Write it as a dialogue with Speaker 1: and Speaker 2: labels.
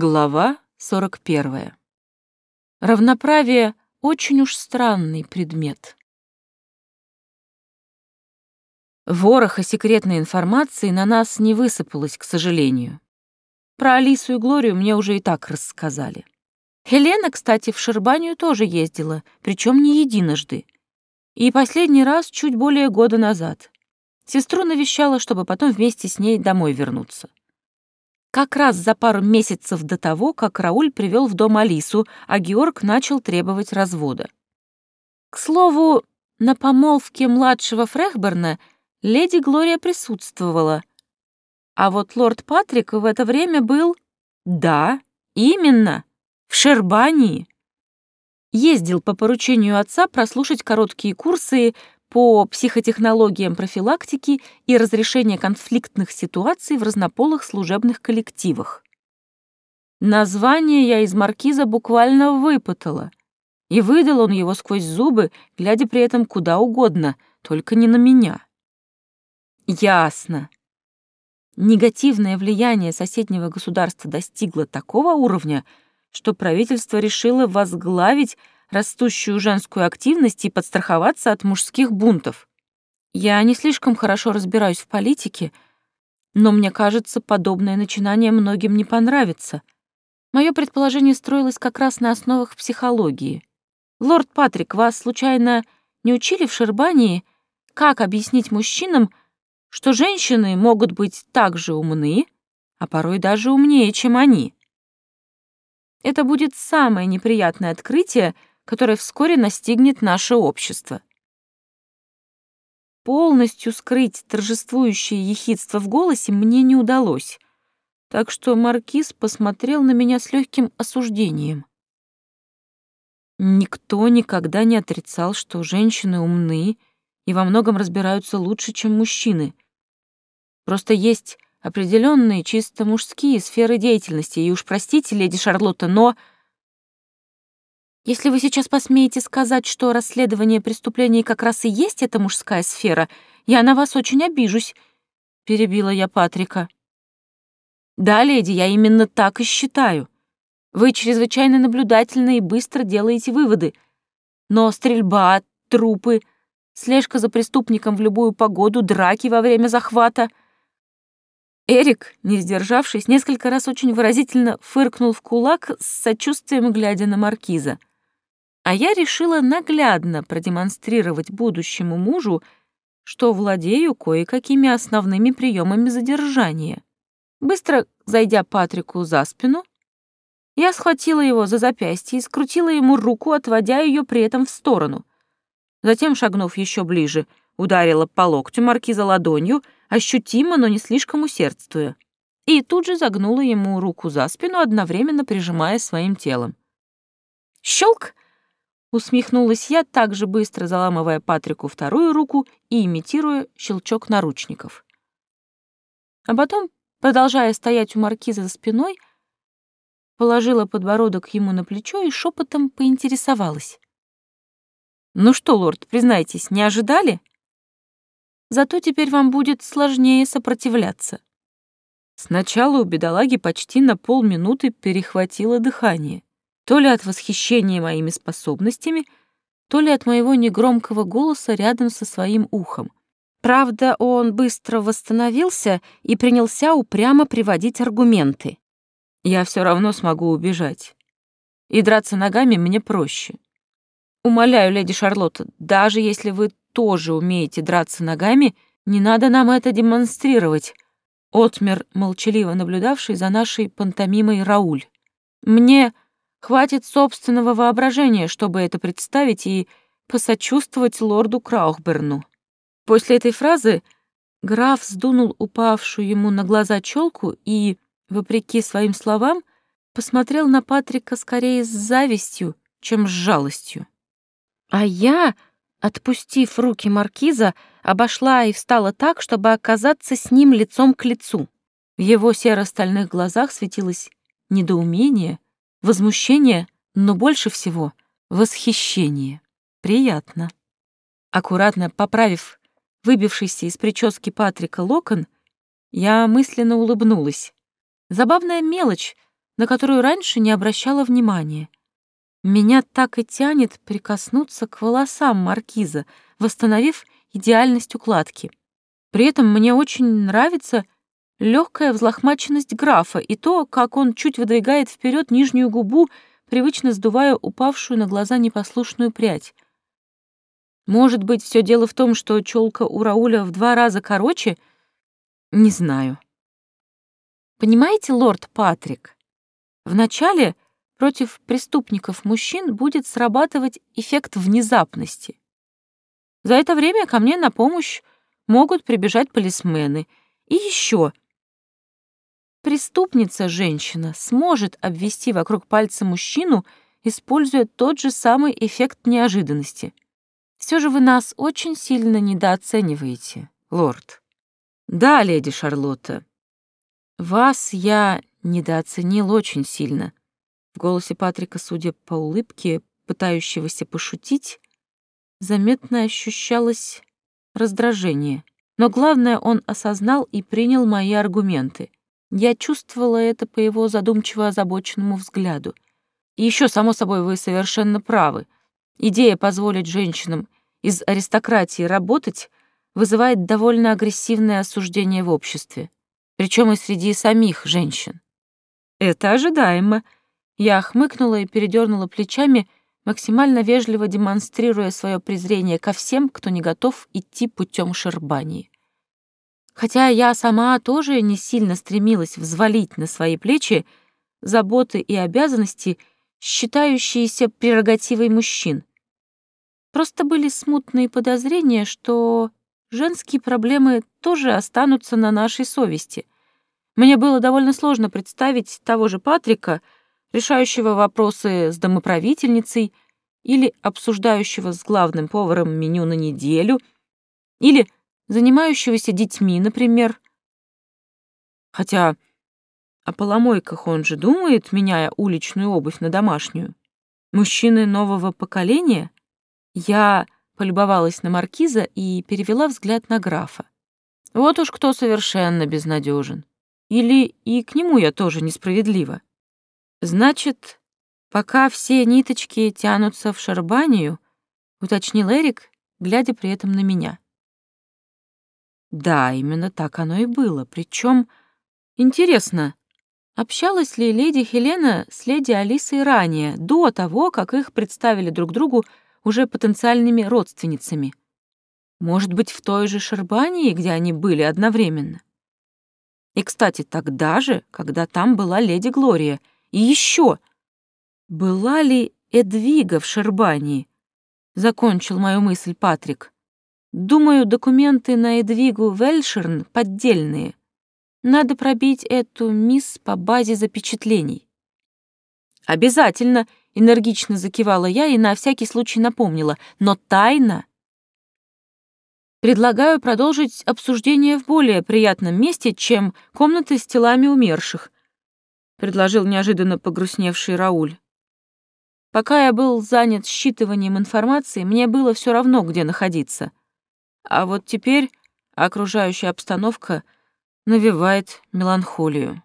Speaker 1: Глава 41. Равноправие — очень уж странный предмет. Вороха секретной информации на нас не высыпалось, к сожалению. Про Алису и Глорию мне уже и так рассказали. Хелена, кстати, в Шербанию тоже ездила, причем не единожды. И последний раз чуть более года назад. Сестру навещала, чтобы потом вместе с ней домой вернуться как раз за пару месяцев до того, как Рауль привел в дом Алису, а Георг начал требовать развода. К слову, на помолвке младшего Фрехберна леди Глория присутствовала. А вот лорд Патрик в это время был... Да, именно, в Шербании. Ездил по поручению отца прослушать короткие курсы по психотехнологиям профилактики и разрешения конфликтных ситуаций в разнополых служебных коллективах. Название я из маркиза буквально выпытала, и выдал он его сквозь зубы, глядя при этом куда угодно, только не на меня. Ясно. Негативное влияние соседнего государства достигло такого уровня, что правительство решило возглавить растущую женскую активность и подстраховаться от мужских бунтов. Я не слишком хорошо разбираюсь в политике, но мне кажется, подобное начинание многим не понравится. Мое предположение строилось как раз на основах психологии. Лорд Патрик, вас случайно не учили в Шербании, как объяснить мужчинам, что женщины могут быть так же умны, а порой даже умнее, чем они? Это будет самое неприятное открытие, которое вскоре настигнет наше общество. Полностью скрыть торжествующее ехидство в голосе мне не удалось, так что маркиз посмотрел на меня с легким осуждением. Никто никогда не отрицал, что женщины умны и во многом разбираются лучше, чем мужчины. Просто есть определенные чисто мужские сферы деятельности, и уж простите, леди Шарлотта, но если вы сейчас посмеете сказать, что расследование преступлений как раз и есть эта мужская сфера, я на вас очень обижусь», — перебила я Патрика. «Да, леди, я именно так и считаю. Вы чрезвычайно наблюдательны и быстро делаете выводы. Но стрельба, трупы, слежка за преступником в любую погоду, драки во время захвата...» Эрик, не сдержавшись, несколько раз очень выразительно фыркнул в кулак с сочувствием, глядя на маркиза а я решила наглядно продемонстрировать будущему мужу, что владею кое-какими основными приемами задержания. Быстро зайдя Патрику за спину, я схватила его за запястье и скрутила ему руку, отводя ее при этом в сторону. Затем, шагнув еще ближе, ударила по локтю маркиза ладонью, ощутимо, но не слишком усердствуя, и тут же загнула ему руку за спину, одновременно прижимая своим телом. Щелк! Усмехнулась я, так же быстро заламывая Патрику вторую руку и имитируя щелчок наручников. А потом, продолжая стоять у маркиза за спиной, положила подбородок ему на плечо и шепотом поинтересовалась. «Ну что, лорд, признайтесь, не ожидали? Зато теперь вам будет сложнее сопротивляться». Сначала у бедолаги почти на полминуты перехватило дыхание то ли от восхищения моими способностями, то ли от моего негромкого голоса рядом со своим ухом. Правда, он быстро восстановился и принялся упрямо приводить аргументы. Я все равно смогу убежать. И драться ногами мне проще. Умоляю, леди Шарлотта, даже если вы тоже умеете драться ногами, не надо нам это демонстрировать. Отмер, молчаливо наблюдавший за нашей пантомимой Рауль. Мне Хватит собственного воображения, чтобы это представить и посочувствовать лорду Краухберну. После этой фразы граф сдунул упавшую ему на глаза челку и, вопреки своим словам, посмотрел на Патрика скорее с завистью, чем с жалостью. А я, отпустив руки маркиза, обошла и встала так, чтобы оказаться с ним лицом к лицу. В его серо-стальных глазах светилось недоумение — Возмущение, но больше всего восхищение. Приятно. Аккуратно поправив выбившийся из прически Патрика локон, я мысленно улыбнулась. Забавная мелочь, на которую раньше не обращала внимания. Меня так и тянет прикоснуться к волосам маркиза, восстановив идеальность укладки. При этом мне очень нравится легкая взлохмаченность графа и то, как он чуть выдвигает вперед нижнюю губу, привычно сдувая упавшую на глаза непослушную прядь. Может быть, все дело в том, что челка у Рауля в два раза короче? Не знаю. Понимаете, лорд Патрик, вначале против преступников мужчин будет срабатывать эффект внезапности. За это время ко мне на помощь могут прибежать полисмены. И еще. Преступница женщина сможет обвести вокруг пальца мужчину, используя тот же самый эффект неожиданности. Все же вы нас очень сильно недооцениваете, лорд. Да, леди Шарлотта. Вас я недооценил очень сильно. В голосе Патрика, судя по улыбке, пытающегося пошутить, заметно ощущалось раздражение. Но главное, он осознал и принял мои аргументы. Я чувствовала это по его задумчиво озабоченному взгляду. Еще, само собой, вы совершенно правы. Идея позволить женщинам из аристократии работать вызывает довольно агрессивное осуждение в обществе, причем и среди самих женщин. Это ожидаемо. Я хмыкнула и передернула плечами, максимально вежливо демонстрируя свое презрение ко всем, кто не готов идти путем Шербании. Хотя я сама тоже не сильно стремилась взвалить на свои плечи заботы и обязанности, считающиеся прерогативой мужчин. Просто были смутные подозрения, что женские проблемы тоже останутся на нашей совести. Мне было довольно сложно представить того же Патрика — решающего вопросы с домоправительницей или обсуждающего с главным поваром меню на неделю, или занимающегося детьми, например. Хотя о поломойках он же думает, меняя уличную обувь на домашнюю. Мужчины нового поколения? Я полюбовалась на маркиза и перевела взгляд на графа. Вот уж кто совершенно безнадежен. Или и к нему я тоже несправедлива. Значит, пока все ниточки тянутся в шарбанию, уточнил Эрик, глядя при этом на меня. Да, именно так оно и было. Причем интересно, общалась ли леди Хелена с леди Алисой ранее, до того, как их представили друг другу уже потенциальными родственницами? Может быть, в той же Шарбании, где они были одновременно? И, кстати, тогда же, когда там была леди Глория — и еще, была ли Эдвига в Шербании? Закончил мою мысль Патрик. Думаю, документы на Эдвигу Вельшерн поддельные. Надо пробить эту мисс по базе запечатлений. Обязательно, энергично закивала я и на всякий случай напомнила, но тайна Предлагаю продолжить обсуждение в более приятном месте, чем комнаты с телами умерших предложил неожиданно погрустневший Рауль. Пока я был занят считыванием информации, мне было все равно, где находиться. А вот теперь окружающая обстановка навевает меланхолию.